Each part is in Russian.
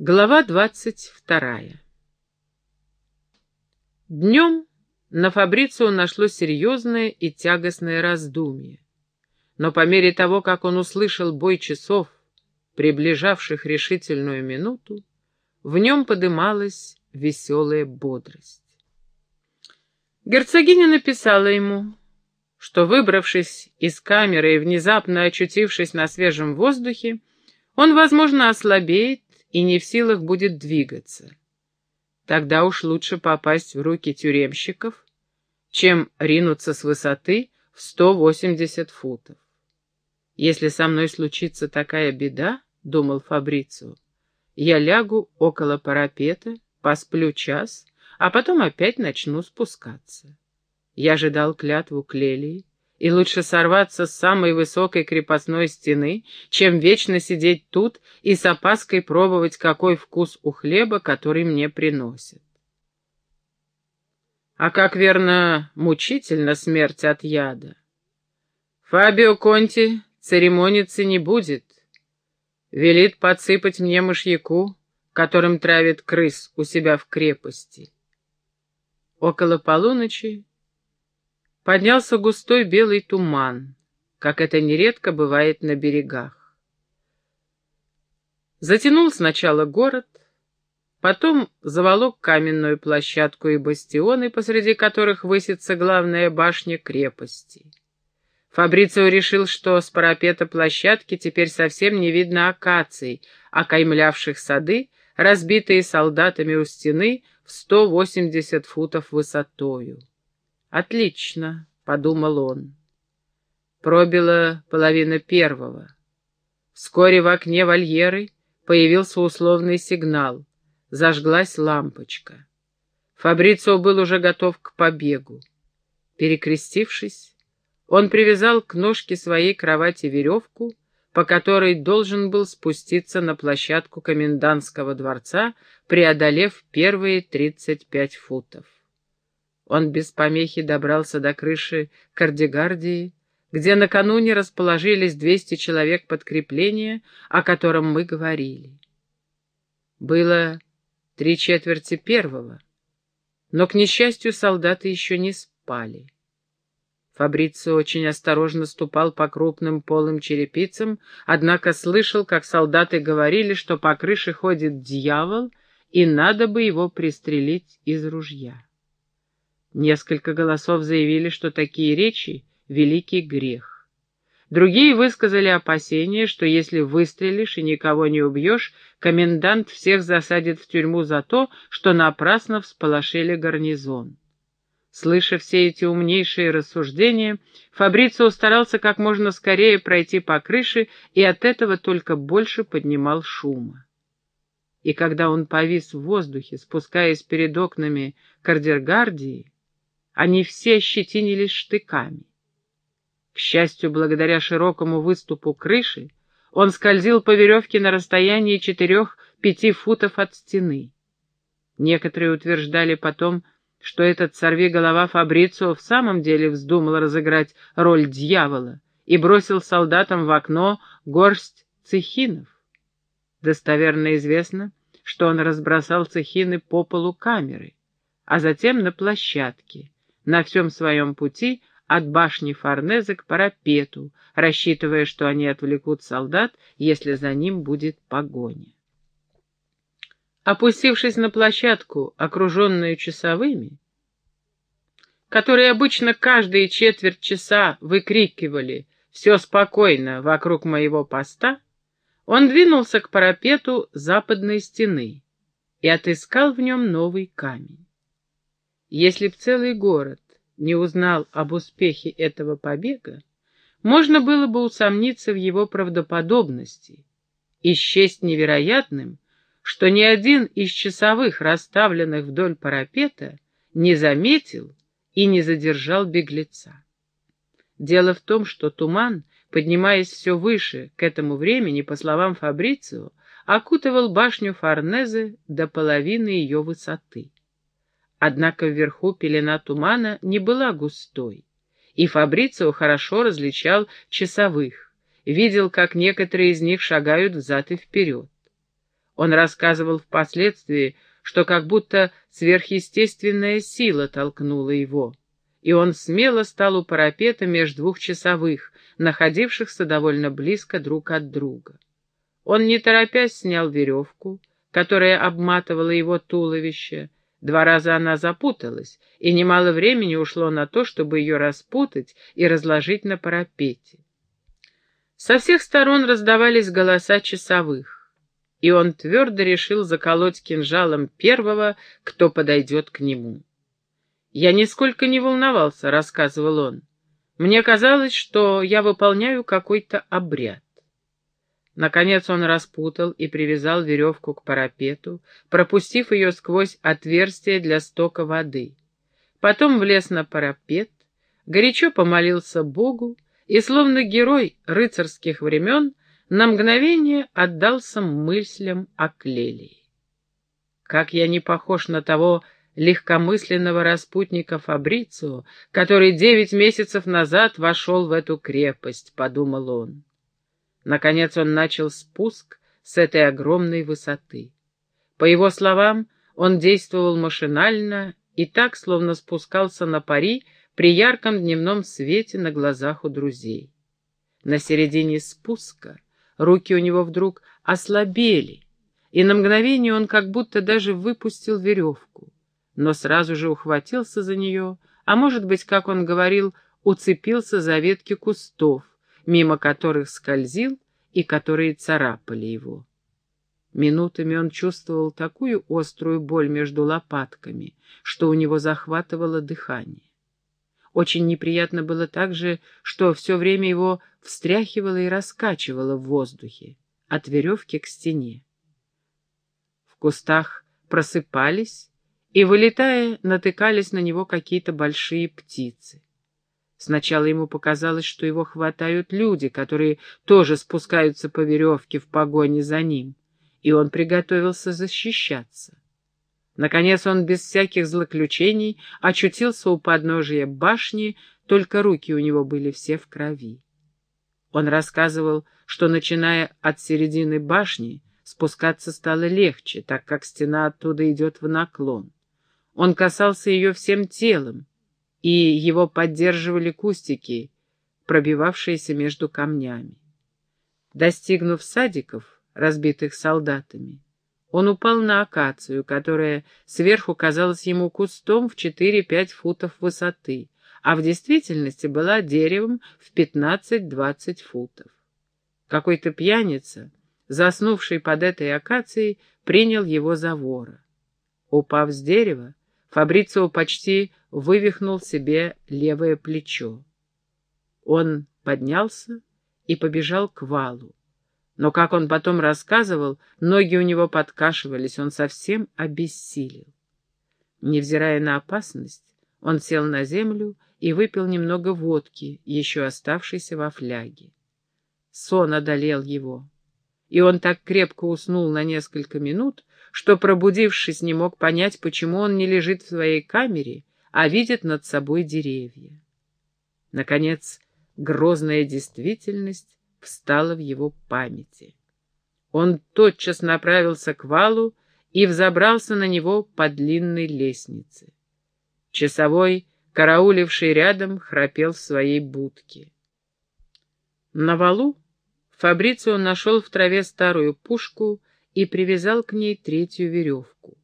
Глава двадцать вторая Днем на Фабрицио нашло серьезное и тягостное раздумье. Но по мере того, как он услышал бой часов, приближавших решительную минуту, в нем подымалась веселая бодрость. Герцогиня написала ему, что, выбравшись из камеры и внезапно очутившись на свежем воздухе, он, возможно, ослабеет и не в силах будет двигаться. Тогда уж лучше попасть в руки тюремщиков, чем ринуться с высоты в 180 футов. «Если со мной случится такая беда, — думал Фабрицио, — я лягу около парапета, посплю час, а потом опять начну спускаться. Я же дал клятву Клелии, и лучше сорваться с самой высокой крепостной стены, чем вечно сидеть тут и с опаской пробовать, какой вкус у хлеба, который мне приносят. А как верно, мучительно смерть от яда. Фабио Конти церемониться не будет. Велит подсыпать мне мышьяку, которым травит крыс у себя в крепости. Около полуночи поднялся густой белый туман, как это нередко бывает на берегах. Затянул сначала город, потом заволок каменную площадку и бастионы, посреди которых высится главная башня крепости. Фабрицио решил, что с парапета площадки теперь совсем не видно акаций, окаймлявших сады, разбитые солдатами у стены в 180 футов высотою. «Отлично», — подумал он. Пробила половина первого. Вскоре в окне вольеры появился условный сигнал. Зажглась лампочка. Фабрицио был уже готов к побегу. Перекрестившись, он привязал к ножке своей кровати веревку, по которой должен был спуститься на площадку комендантского дворца, преодолев первые тридцать пять футов. Он без помехи добрался до крыши Кардигардии, где накануне расположились 200 человек подкрепления, о котором мы говорили. Было три четверти первого, но, к несчастью, солдаты еще не спали. Фабрицио очень осторожно ступал по крупным полым черепицам, однако слышал, как солдаты говорили, что по крыше ходит дьявол, и надо бы его пристрелить из ружья. Несколько голосов заявили, что такие речи — великий грех. Другие высказали опасение, что если выстрелишь и никого не убьешь, комендант всех засадит в тюрьму за то, что напрасно всполошили гарнизон. Слыша все эти умнейшие рассуждения, Фабрицио старался как можно скорее пройти по крыше и от этого только больше поднимал шума. И когда он повис в воздухе, спускаясь перед окнами Кардергардии, они все ощетинились штыками. К счастью, благодаря широкому выступу крыши, он скользил по веревке на расстоянии четырех-пяти футов от стены. Некоторые утверждали потом, что этот сорвиголова Фабрицио в самом деле вздумал разыграть роль дьявола и бросил солдатам в окно горсть цехинов. Достоверно известно, что он разбросал цехины по полу камеры, а затем на площадке, на всем своем пути от башни Форнезе к парапету, рассчитывая, что они отвлекут солдат, если за ним будет погоня. Опустившись на площадку, окруженную часовыми, которые обычно каждые четверть часа выкрикивали «Все спокойно вокруг моего поста», он двинулся к парапету западной стены и отыскал в нем новый камень. Если б целый город не узнал об успехе этого побега, можно было бы усомниться в его правдоподобности и счесть невероятным, что ни один из часовых, расставленных вдоль парапета, не заметил и не задержал беглеца. Дело в том, что туман, поднимаясь все выше к этому времени, по словам Фабрицио, окутывал башню Форнезе до половины ее высоты. Однако вверху пелена тумана не была густой, и Фабрицио хорошо различал часовых, видел, как некоторые из них шагают взад и вперед. Он рассказывал впоследствии, что как будто сверхъестественная сила толкнула его, и он смело стал у парапета между двух часовых, находившихся довольно близко друг от друга. Он, не торопясь, снял веревку, которая обматывала его туловище. Два раза она запуталась, и немало времени ушло на то, чтобы ее распутать и разложить на парапете. Со всех сторон раздавались голоса часовых, и он твердо решил заколоть кинжалом первого, кто подойдет к нему. «Я нисколько не волновался», — рассказывал он. «Мне казалось, что я выполняю какой-то обряд. Наконец он распутал и привязал веревку к парапету, пропустив ее сквозь отверстие для стока воды. Потом влез на парапет, горячо помолился Богу и, словно герой рыцарских времен, на мгновение отдался мыслям о Клелии. Как я не похож на того легкомысленного распутника Фабрицио, который девять месяцев назад вошел в эту крепость, — подумал он. Наконец он начал спуск с этой огромной высоты. По его словам, он действовал машинально и так, словно спускался на пари при ярком дневном свете на глазах у друзей. На середине спуска руки у него вдруг ослабели, и на мгновение он как будто даже выпустил веревку, но сразу же ухватился за нее, а может быть, как он говорил, уцепился за ветки кустов, мимо которых скользил и которые царапали его. Минутами он чувствовал такую острую боль между лопатками, что у него захватывало дыхание. Очень неприятно было также, что все время его встряхивало и раскачивало в воздухе, от веревки к стене. В кустах просыпались и, вылетая, натыкались на него какие-то большие птицы. Сначала ему показалось, что его хватают люди, которые тоже спускаются по веревке в погоне за ним, и он приготовился защищаться. Наконец он без всяких злоключений очутился у подножия башни, только руки у него были все в крови. Он рассказывал, что, начиная от середины башни, спускаться стало легче, так как стена оттуда идет в наклон. Он касался ее всем телом, и его поддерживали кустики, пробивавшиеся между камнями. Достигнув садиков, разбитых солдатами, он упал на акацию, которая сверху казалась ему кустом в 4-5 футов высоты, а в действительности была деревом в 15-20 футов. Какой-то пьяница, заснувший под этой акацией, принял его за вора. Упав с дерева, Фабрицио почти вывихнул себе левое плечо. Он поднялся и побежал к валу. Но, как он потом рассказывал, ноги у него подкашивались, он совсем обессилел. Невзирая на опасность, он сел на землю и выпил немного водки, еще оставшейся во фляге. Сон одолел его, и он так крепко уснул на несколько минут, что, пробудившись, не мог понять, почему он не лежит в своей камере, а видит над собой деревья. Наконец, грозная действительность встала в его памяти. Он тотчас направился к валу и взобрался на него по длинной лестнице. Часовой, карауливший рядом, храпел в своей будке. На валу Фабрицио нашел в траве старую пушку и привязал к ней третью веревку.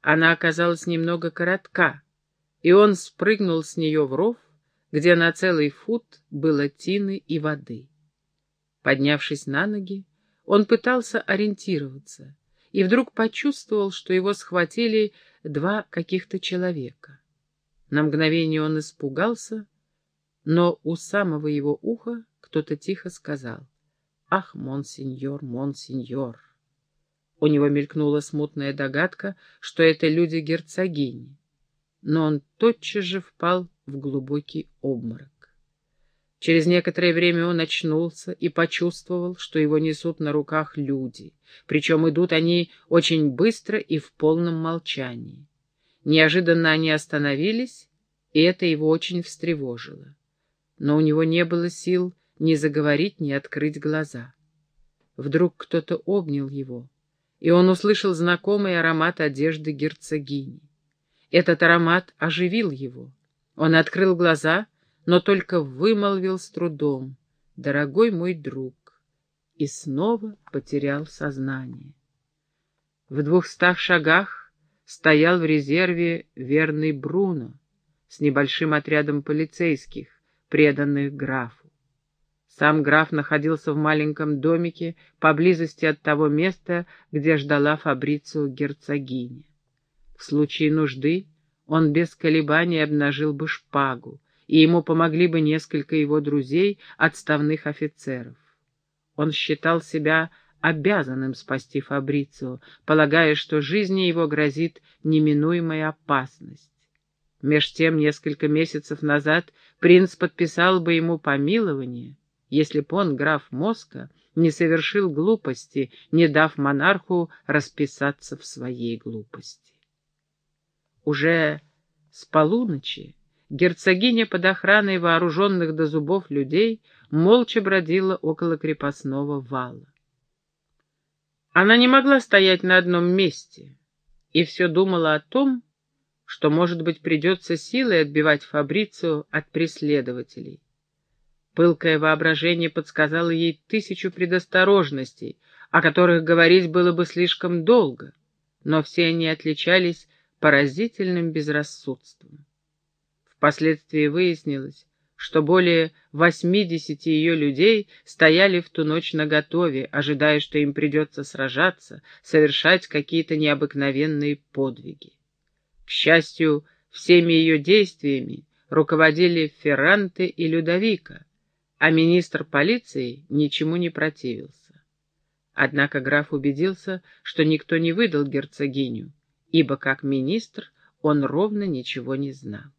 Она оказалась немного коротка, и он спрыгнул с нее в ров, где на целый фут было тины и воды. Поднявшись на ноги, он пытался ориентироваться и вдруг почувствовал, что его схватили два каких-то человека. На мгновение он испугался, но у самого его уха кто-то тихо сказал «Ах, монсеньор, монсеньор!» У него мелькнула смутная догадка, что это люди герцогини но он тотчас же впал в глубокий обморок. Через некоторое время он очнулся и почувствовал, что его несут на руках люди, причем идут они очень быстро и в полном молчании. Неожиданно они остановились, и это его очень встревожило. Но у него не было сил ни заговорить, ни открыть глаза. Вдруг кто-то обнял его, и он услышал знакомый аромат одежды герцогини. Этот аромат оживил его. Он открыл глаза, но только вымолвил с трудом «Дорогой мой друг!» и снова потерял сознание. В двухстах шагах стоял в резерве верный Бруно с небольшим отрядом полицейских, преданных графу. Сам граф находился в маленьком домике поблизости от того места, где ждала Фабрицию герцогиня. В случае нужды он без колебаний обнажил бы шпагу, и ему помогли бы несколько его друзей, отставных офицеров. Он считал себя обязанным спасти Фабрицию, полагая, что жизни его грозит неминуемая опасность. Меж тем, несколько месяцев назад принц подписал бы ему помилование, если б он, граф Моска, не совершил глупости, не дав монарху расписаться в своей глупости. Уже с полуночи герцогиня под охраной вооруженных до зубов людей молча бродила около крепостного вала. Она не могла стоять на одном месте и все думала о том, что, может быть, придется силой отбивать Фабрицию от преследователей. Пылкое воображение подсказало ей тысячу предосторожностей, о которых говорить было бы слишком долго, но все они отличались поразительным безрассудством. Впоследствии выяснилось, что более восьмидесяти ее людей стояли в ту ночь наготове, ожидая, что им придется сражаться, совершать какие-то необыкновенные подвиги. К счастью, всеми ее действиями руководили Ферранте и Людовика, а министр полиции ничему не противился. Однако граф убедился, что никто не выдал герцогиню, ибо как министр он ровно ничего не знал.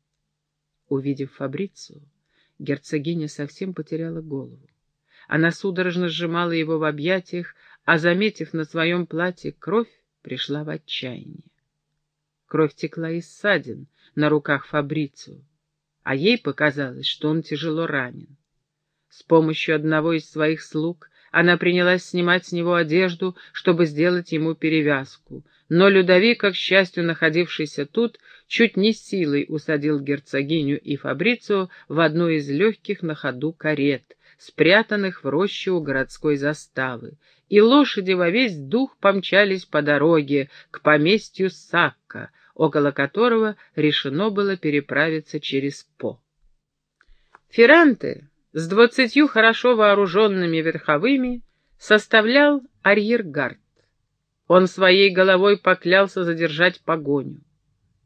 Увидев Фабрицию, герцогиня совсем потеряла голову. Она судорожно сжимала его в объятиях, а, заметив на своем платье кровь, пришла в отчаяние. Кровь текла из ссадин на руках Фабрицию, а ей показалось, что он тяжело ранен. С помощью одного из своих слуг она принялась снимать с него одежду, чтобы сделать ему перевязку, но Людовик, к счастью, находившийся тут, чуть не силой усадил герцогиню и Фабрицию в одну из легких на ходу карет, спрятанных в роще у городской заставы, и лошади во весь дух помчались по дороге к поместью Сакка, около которого решено было переправиться через По. Ферранте с двадцатью хорошо вооруженными верховыми составлял арьергард. Он своей головой поклялся задержать погоню.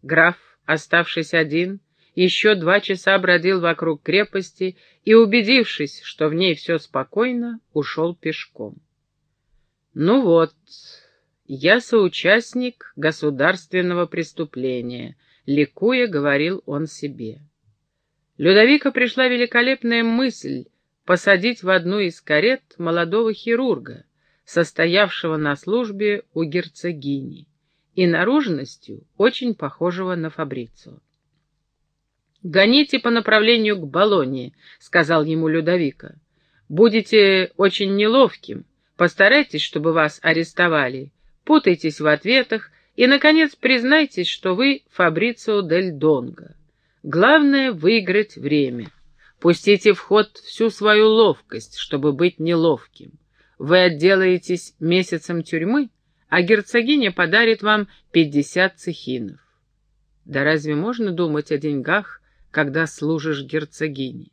Граф, оставшись один, еще два часа бродил вокруг крепости и, убедившись, что в ней все спокойно, ушел пешком. «Ну вот, я соучастник государственного преступления», — ликуя говорил он себе. Людовика пришла великолепная мысль посадить в одну из карет молодого хирурга, состоявшего на службе у герцогини, и наружностью очень похожего на Фабрицу. «Гоните по направлению к Болонии», — сказал ему Людовика. «Будете очень неловким, постарайтесь, чтобы вас арестовали, путайтесь в ответах и, наконец, признайтесь, что вы Фабрицио дель Донго. Главное — выиграть время. Пустите в ход всю свою ловкость, чтобы быть неловким. Вы отделаетесь месяцем тюрьмы, а герцогиня подарит вам пятьдесят цехинов. Да разве можно думать о деньгах, когда служишь герцогине?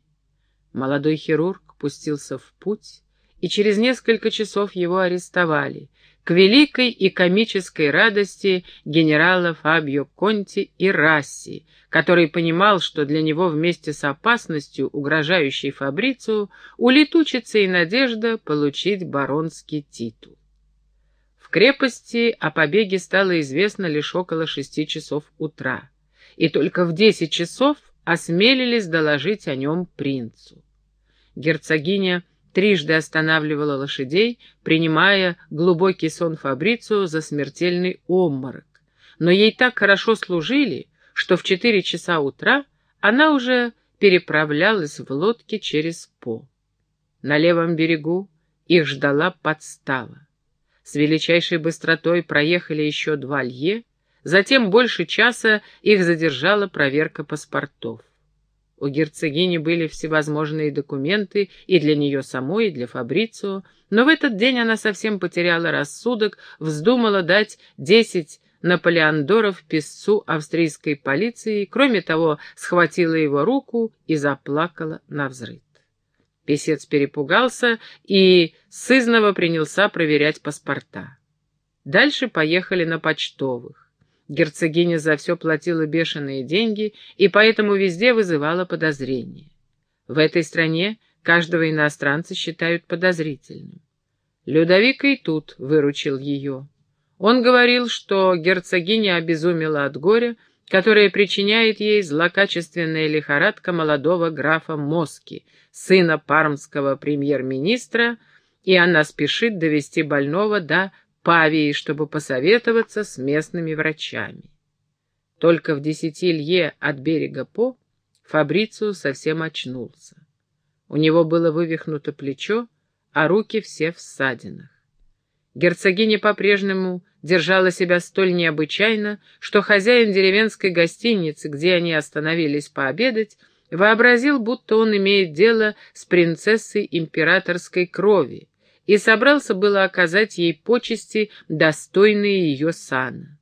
Молодой хирург пустился в путь, и через несколько часов его арестовали, к великой и комической радости генерала Фабио Конти и Расси, который понимал, что для него вместе с опасностью, угрожающей Фабрицию, улетучится и надежда получить баронский титул. В крепости о побеге стало известно лишь около шести часов утра, и только в десять часов осмелились доложить о нем принцу. Герцогиня трижды останавливала лошадей, принимая глубокий сон Фабрицию за смертельный обморок. Но ей так хорошо служили, что в четыре часа утра она уже переправлялась в лодке через По. На левом берегу их ждала подстава. с величайшей быстротой проехали еще два лье, затем больше часа их задержала проверка паспортов. У герцогини были всевозможные документы и для нее самой, и для Фабрицио, но в этот день она совсем потеряла рассудок, вздумала дать десять наполеондоров песцу австрийской полиции, кроме того, схватила его руку и заплакала на взрыв. Песец перепугался и сызново принялся проверять паспорта. Дальше поехали на почтовых. Герцогиня за все платила бешеные деньги и поэтому везде вызывала подозрения. В этой стране каждого иностранца считают подозрительным. Людовик и тут выручил ее. Он говорил, что герцогиня обезумела от горя, которое причиняет ей злокачественная лихорадка молодого графа Моски, сына пармского премьер-министра, и она спешит довести больного до Павии, чтобы посоветоваться с местными врачами. Только в десяти лье от берега По Фабрицио совсем очнулся. У него было вывихнуто плечо, а руки все в ссадинах. Герцогиня по-прежнему держала себя столь необычайно, что хозяин деревенской гостиницы, где они остановились пообедать, вообразил, будто он имеет дело с принцессой императорской крови, и собрался было оказать ей почести, достойные ее сана.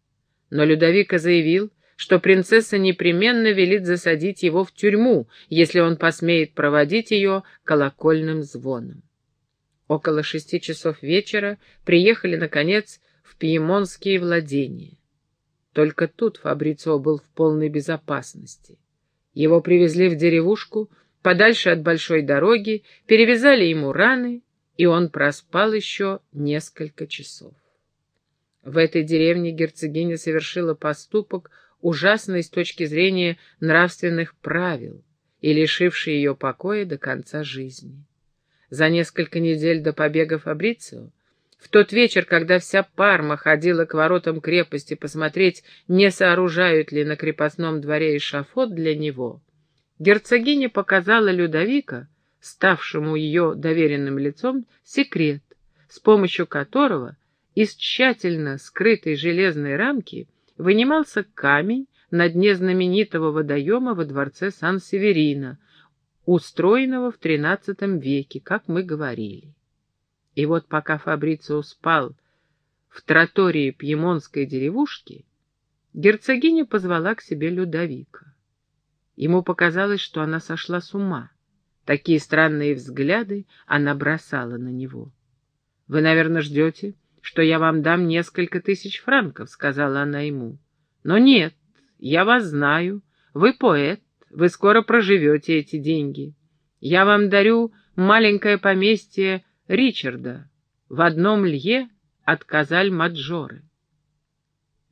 Но Людовика заявил, что принцесса непременно велит засадить его в тюрьму, если он посмеет проводить ее колокольным звоном. Около шести часов вечера приехали, наконец, в пьемонские владения. Только тут Фабрицио был в полной безопасности. Его привезли в деревушку, подальше от большой дороги, перевязали ему раны и он проспал еще несколько часов. В этой деревне герцогиня совершила поступок, ужасный с точки зрения нравственных правил и лишивший ее покоя до конца жизни. За несколько недель до побега Фабрицио, в тот вечер, когда вся Парма ходила к воротам крепости посмотреть, не сооружают ли на крепостном дворе эшафот для него, герцогиня показала Людовика, ставшему ее доверенным лицом, секрет, с помощью которого из тщательно скрытой железной рамки вынимался камень на дне знаменитого водоема во дворце Сан-Северино, устроенного в XIII веке, как мы говорили. И вот пока Фабрицио спал в тротории пьемонской деревушки, герцогиня позвала к себе Людовика. Ему показалось, что она сошла с ума. Такие странные взгляды она бросала на него. «Вы, наверное, ждете, что я вам дам несколько тысяч франков», — сказала она ему. «Но нет, я вас знаю. Вы поэт, вы скоро проживете эти деньги. Я вам дарю маленькое поместье Ричарда в одном лье от Казаль-Маджоры».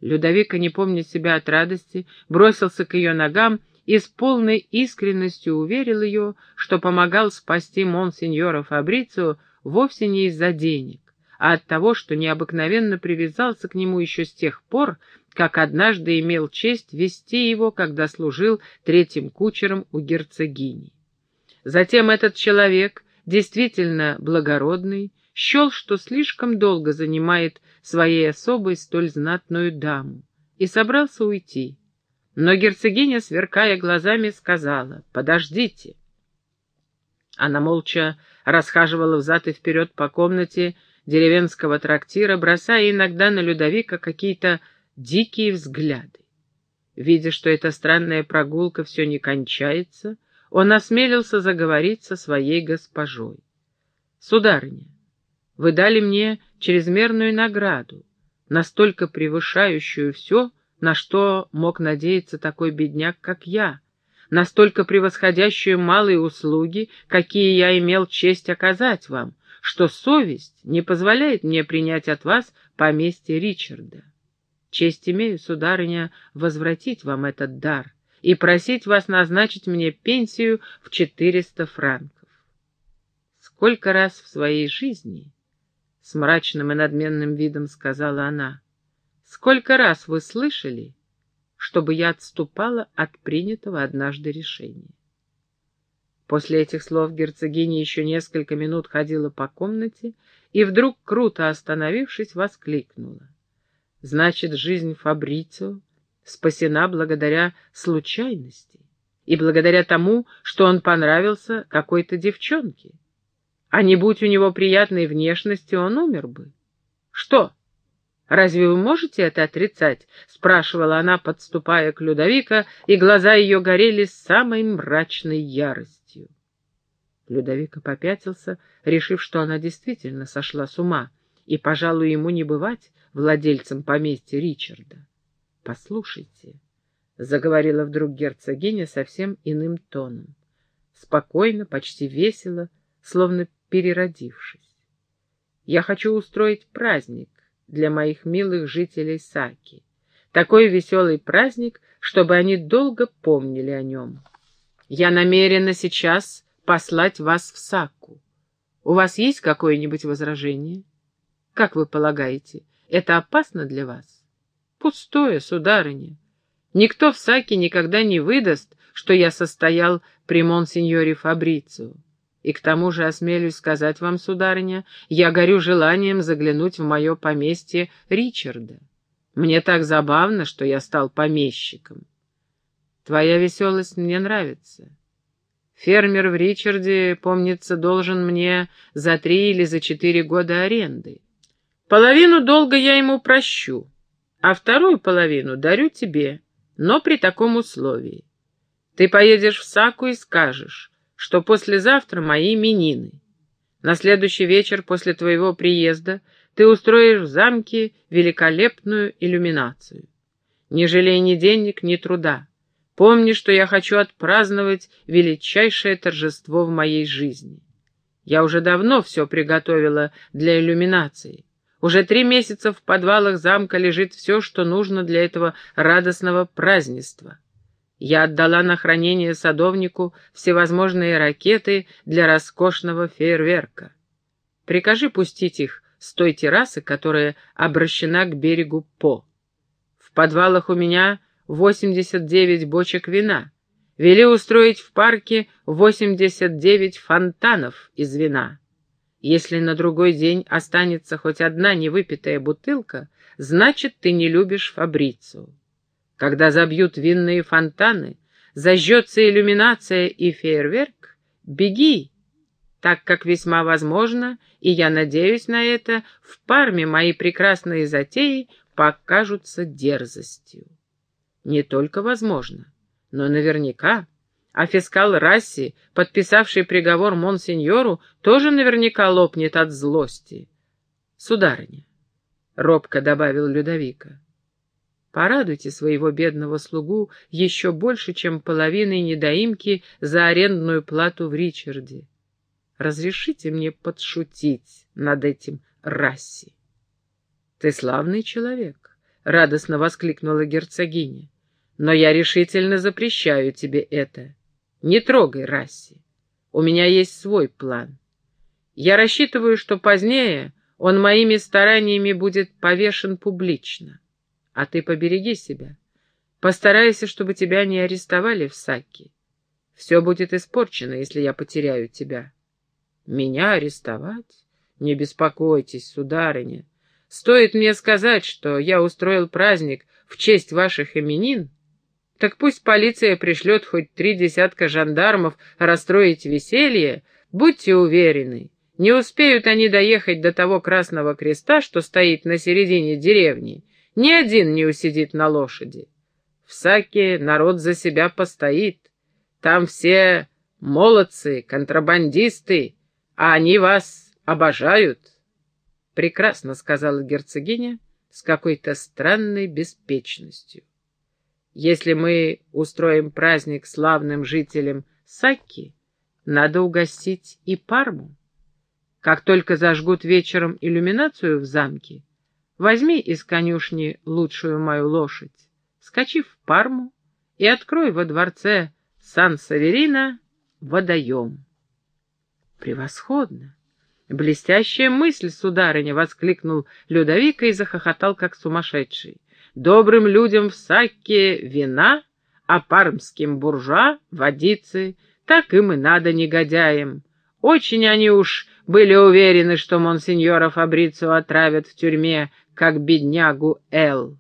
Людовика, не помня себя от радости, бросился к ее ногам и с полной искренностью уверил ее, что помогал спасти монсеньора Фабрицио вовсе не из-за денег, а от того, что необыкновенно привязался к нему еще с тех пор, как однажды имел честь вести его, когда служил третьим кучером у герцогини. Затем этот человек, действительно благородный, счел, что слишком долго занимает своей особой столь знатную даму, и собрался уйти. Но герцогиня, сверкая глазами, сказала «Подождите». Она молча расхаживала взад и вперед по комнате деревенского трактира, бросая иногда на Людовика какие-то дикие взгляды. Видя, что эта странная прогулка все не кончается, он осмелился заговорить со своей госпожой. «Сударыня, вы дали мне чрезмерную награду, настолько превышающую все, на что мог надеяться такой бедняк, как я, настолько превосходящую малые услуги, какие я имел честь оказать вам, что совесть не позволяет мне принять от вас поместье Ричарда. Честь имею, сударыня, возвратить вам этот дар и просить вас назначить мне пенсию в четыреста франков. Сколько раз в своей жизни, — с мрачным и надменным видом сказала она, — Сколько раз вы слышали, чтобы я отступала от принятого однажды решения? После этих слов герцогиня еще несколько минут ходила по комнате и вдруг, круто остановившись, воскликнула. Значит, жизнь Фабрицио спасена благодаря случайности и благодаря тому, что он понравился какой-то девчонке. А не будь у него приятной внешности, он умер бы. Что? Разве вы можете это отрицать? Спрашивала она, подступая к Людовика, и глаза ее горели самой мрачной яростью. Людовика попятился, решив, что она действительно сошла с ума, и, пожалуй, ему не бывать владельцем поместья Ричарда. «Послушайте», — заговорила вдруг герцогиня совсем иным тоном, спокойно, почти весело, словно переродившись. «Я хочу устроить праздник для моих милых жителей Саки. Такой веселый праздник, чтобы они долго помнили о нем. Я намерена сейчас послать вас в Сакку. У вас есть какое-нибудь возражение? Как вы полагаете, это опасно для вас? Пустое, сударыня. Никто в Саке никогда не выдаст, что я состоял при монсеньоре Фабрицио. И к тому же, осмелюсь сказать вам, сударыня, я горю желанием заглянуть в мое поместье Ричарда. Мне так забавно, что я стал помещиком. Твоя веселость мне нравится. Фермер в Ричарде, помнится, должен мне за три или за четыре года аренды. Половину долга я ему прощу, а вторую половину дарю тебе, но при таком условии. Ты поедешь в Саку и скажешь, что послезавтра мои именины. На следующий вечер после твоего приезда ты устроишь в замке великолепную иллюминацию. Не жалей ни денег, ни труда. Помни, что я хочу отпраздновать величайшее торжество в моей жизни. Я уже давно все приготовила для иллюминации. Уже три месяца в подвалах замка лежит все, что нужно для этого радостного празднества. Я отдала на хранение садовнику всевозможные ракеты для роскошного фейерверка. Прикажи пустить их с той террасы, которая обращена к берегу По. В подвалах у меня 89 бочек вина. Вели устроить в парке 89 фонтанов из вина. Если на другой день останется хоть одна невыпитая бутылка, значит, ты не любишь Фабрицу. Когда забьют винные фонтаны, зажжется иллюминация и фейерверк, беги, так как весьма возможно, и я надеюсь на это, в Парме мои прекрасные затеи покажутся дерзостью. Не только возможно, но наверняка. А фискал Расси, подписавший приговор монсеньору, тоже наверняка лопнет от злости. Сударыня, — робко добавил Людовика, — порадуйте своего бедного слугу еще больше, чем половиной недоимки за арендную плату в Ричарде. Разрешите мне подшутить над этим Расси. — Ты славный человек, — радостно воскликнула герцогиня. Но я решительно запрещаю тебе это. Не трогай Расси. У меня есть свой план. Я рассчитываю, что позднее он моими стараниями будет повешен публично. А ты побереги себя. Постарайся, чтобы тебя не арестовали в Саке. Все будет испорчено, если я потеряю тебя. Меня арестовать? Не беспокойтесь, сударыня. Стоит мне сказать, что я устроил праздник в честь ваших именин, так пусть полиция пришлет хоть три десятка жандармов расстроить веселье, будьте уверены, не успеют они доехать до того красного креста, что стоит на середине деревни, ни один не усидит на лошади. В Саке народ за себя постоит, там все молодцы, контрабандисты, а они вас обожают. Прекрасно, — сказала герцогиня с какой-то странной беспечностью. Если мы устроим праздник славным жителям Сакки, надо угостить и Парму. Как только зажгут вечером иллюминацию в замке, возьми из конюшни лучшую мою лошадь, скачи в Парму и открой во дворце Сан-Саверина водоем. Превосходно! Блестящая мысль, сударыня! — воскликнул Людовика и захохотал, как сумасшедший. Добрым людям в Сакке вина, а пармским буржуа — водицы. Так им и надо, негодяям. Очень они уж были уверены, что монсеньора Фабрицу отравят в тюрьме, как беднягу Эл.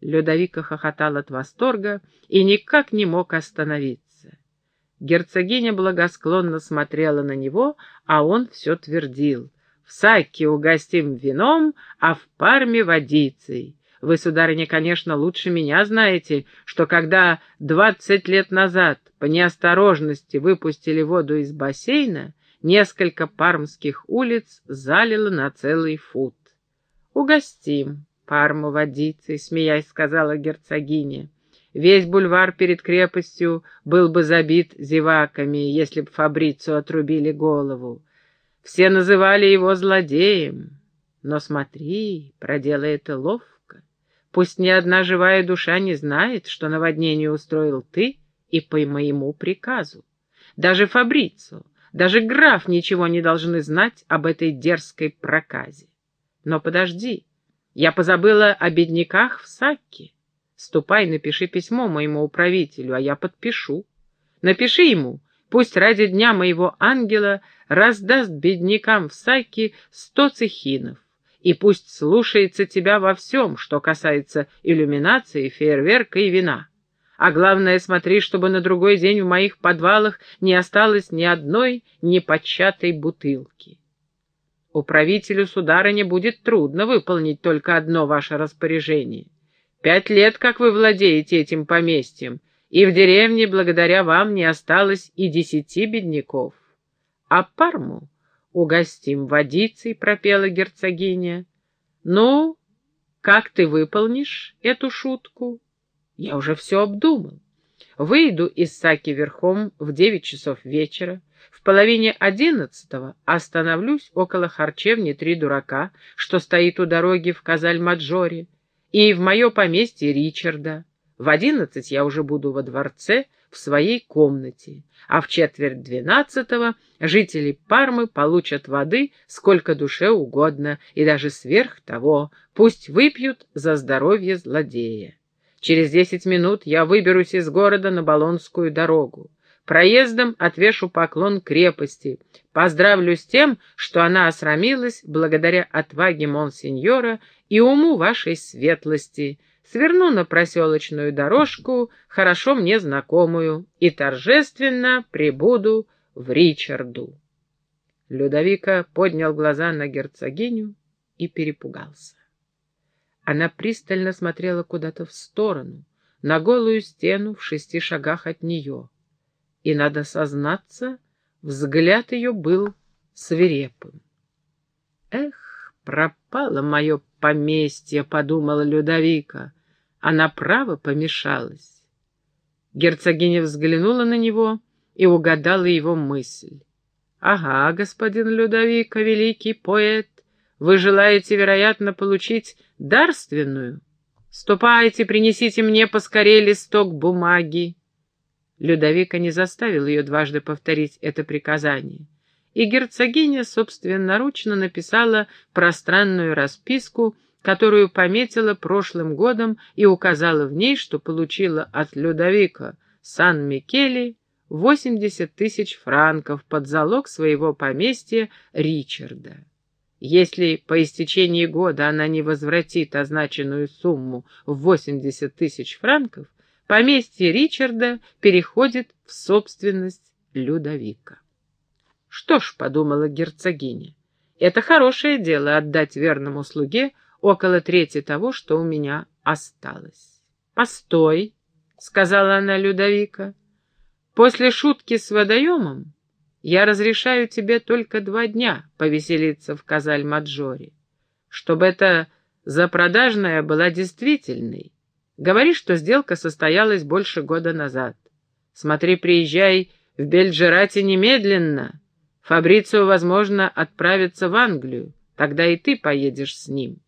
Людовика хохотал от восторга и никак не мог остановиться. Герцогиня благосклонно смотрела на него, а он все твердил. «В Сакке угостим вином, а в Парме водицей. Вы, сударыня, конечно, лучше меня знаете, что когда двадцать лет назад по неосторожности выпустили воду из бассейна, несколько пармских улиц залило на целый фут. «Угостим Парму водицей», — смеясь сказала герцогиня. Весь бульвар перед крепостью был бы забит зеваками, если б Фабрицу отрубили голову. Все называли его злодеем. Но смотри, проделай это ловко. Пусть ни одна живая душа не знает, что наводнение устроил ты и по моему приказу. Даже Фабрицу, даже граф ничего не должны знать об этой дерзкой проказе. Но подожди, я позабыла о бедняках в Сакке. Ступай, напиши письмо моему управителю, а я подпишу. Напиши ему, пусть ради дня моего ангела раздаст беднякам в Сакке сто цехинов, и пусть слушается тебя во всем, что касается иллюминации, фейерверка и вина. А главное, смотри, чтобы на другой день в моих подвалах не осталось ни одной непочатой бутылки. Управителю сударыня будет трудно выполнить только одно ваше распоряжение. Пять лет, как вы владеете этим поместьем, и в деревне благодаря вам не осталось и десяти бедняков. А Парму угостим водицей, пропела герцогиня. Ну, как ты выполнишь эту шутку? Я уже все обдумал. Выйду из Саки верхом в девять часов вечера. В половине одиннадцатого остановлюсь около харчевни «Три дурака», что стоит у дороги в Казаль-Маджоре, и в мое поместье Ричарда. В одиннадцать я уже буду во дворце в своей комнате, а в четверть двенадцатого жители Пармы получат воды сколько душе угодно, и даже сверх того, пусть выпьют за здоровье злодея. Через десять минут я выберусь из города на Болонскую дорогу. Проездом отвешу поклон крепости. Поздравлю с тем, что она осрамилась благодаря отваге монсеньора и уму вашей светлости. Сверну на проселочную дорожку, хорошо мне знакомую, и торжественно прибуду в Ричарду. Людовика поднял глаза на герцогиню и перепугался. Она пристально смотрела куда-то в сторону, на голую стену в шести шагах от нее. И, надо сознаться, взгляд ее был свирепым. «Эх, пропало мое поместье», — подумала Людовика. Она право помешалась. Герцогиня взглянула на него и угадала его мысль. «Ага, господин Людовика, великий поэт, вы желаете, вероятно, получить дарственную? Ступайте, принесите мне поскорее листок бумаги. Людовика не заставил ее дважды повторить это приказание, и герцогиня собственноручно написала пространную расписку, которую пометила прошлым годом и указала в ней, что получила от Людовика Сан-Микели 80 тысяч франков под залог своего поместья Ричарда. Если по истечении года она не возвратит означенную сумму в 80 тысяч франков, поместье Ричарда переходит в собственность Людовика. Что ж, подумала герцогиня, это хорошее дело отдать верному слуге около трети того, что у меня осталось. «Постой», — сказала она Людовика, — «после шутки с водоемом я разрешаю тебе только два дня повеселиться в Казаль-Маджоре. Чтобы эта запродажная была действительной, говори, что сделка состоялась больше года назад. Смотри, приезжай в Бельджерате немедленно. Фабрицио, возможно, отправится в Англию, тогда и ты поедешь с ним.